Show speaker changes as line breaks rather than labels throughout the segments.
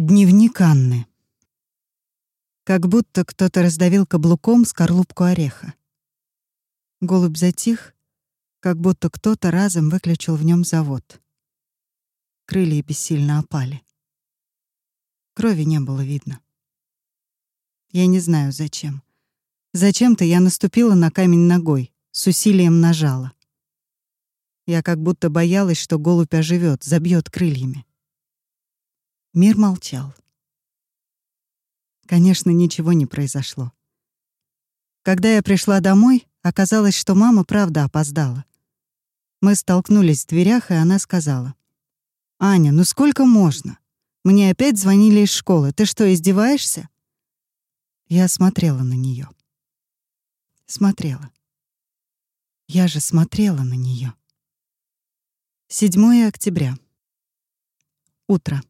Дневник Анны. Как будто кто-то раздавил каблуком скорлупку ореха. Голубь затих, как будто кто-то разом выключил в нем завод. Крылья бессильно опали. Крови не было видно. Я не знаю, зачем. Зачем-то я наступила на камень ногой, с усилием нажала. Я как будто боялась, что голубь оживет, забьет крыльями. Мир молчал. Конечно, ничего не произошло. Когда я пришла домой, оказалось, что мама правда опоздала. Мы столкнулись в дверях, и она сказала. «Аня, ну сколько можно? Мне опять звонили из школы. Ты что, издеваешься?» Я смотрела на нее. Смотрела. Я же смотрела на нее. 7 октября. Утро.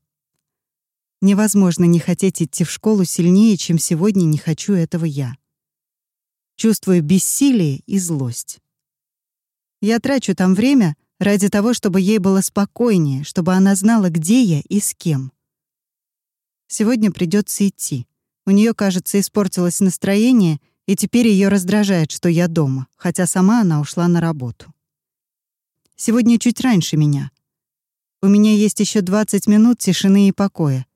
Невозможно не хотеть идти в школу сильнее, чем сегодня не хочу этого я. Чувствую бессилие и злость. Я трачу там время ради того, чтобы ей было спокойнее, чтобы она знала, где я и с кем. Сегодня придется идти. У нее, кажется, испортилось настроение, и теперь ее раздражает, что я дома, хотя сама она ушла на работу. Сегодня чуть раньше меня. У меня есть еще 20 минут тишины и покоя,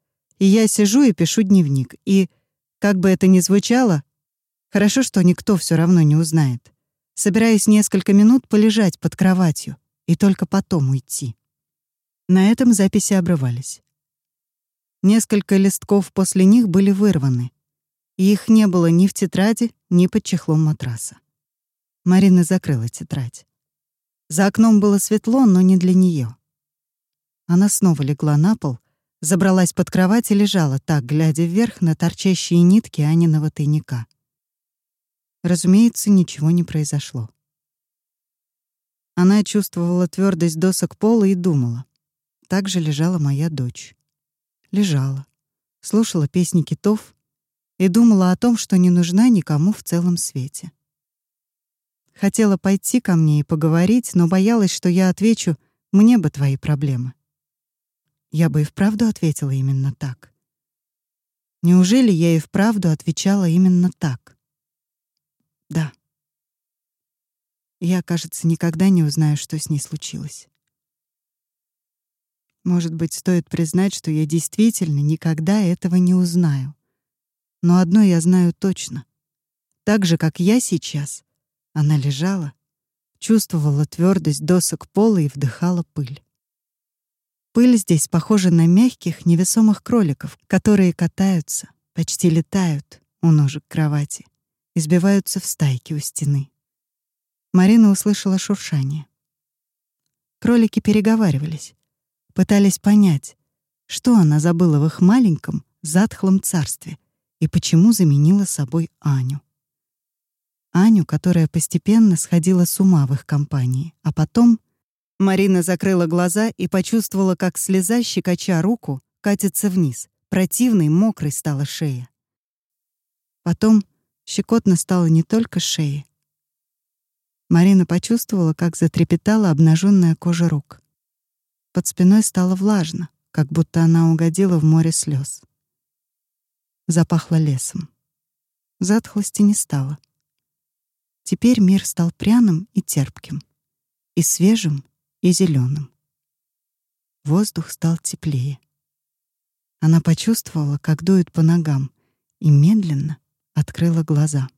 и я сижу и пишу дневник. И, как бы это ни звучало, хорошо, что никто все равно не узнает. Собираюсь несколько минут полежать под кроватью и только потом уйти. На этом записи обрывались. Несколько листков после них были вырваны, и их не было ни в тетради, ни под чехлом матраса. Марина закрыла тетрадь. За окном было светло, но не для нее. Она снова легла на пол Забралась под кровать и лежала так, глядя вверх на торчащие нитки Аниного тайника. Разумеется, ничего не произошло. Она чувствовала твердость досок пола и думала. Так же лежала моя дочь. Лежала, слушала песни китов и думала о том, что не нужна никому в целом свете. Хотела пойти ко мне и поговорить, но боялась, что я отвечу «мне бы твои проблемы» я бы и вправду ответила именно так. Неужели я и вправду отвечала именно так? Да. Я, кажется, никогда не узнаю, что с ней случилось. Может быть, стоит признать, что я действительно никогда этого не узнаю. Но одно я знаю точно. Так же, как я сейчас, она лежала, чувствовала твердость досок пола и вдыхала пыль. Пыль здесь похожа на мягких, невесомых кроликов, которые катаются, почти летают у ножек кровати, избиваются в стайки у стены. Марина услышала шуршание. Кролики переговаривались, пытались понять, что она забыла в их маленьком, затхлом царстве и почему заменила собой Аню. Аню, которая постепенно сходила с ума в их компании, а потом — Марина закрыла глаза и почувствовала, как слеза, щекоча руку, катится вниз. Противной, мокрой стала шея. Потом щекотно стало не только шеи. Марина почувствовала, как затрепетала обнаженная кожа рук. Под спиной стало влажно, как будто она угодила в море слез. Запахло лесом. Затхлости не стало. Теперь мир стал пряным и терпким, и свежим, и зеленым. Воздух стал теплее. Она почувствовала, как дует по ногам, и медленно открыла глаза.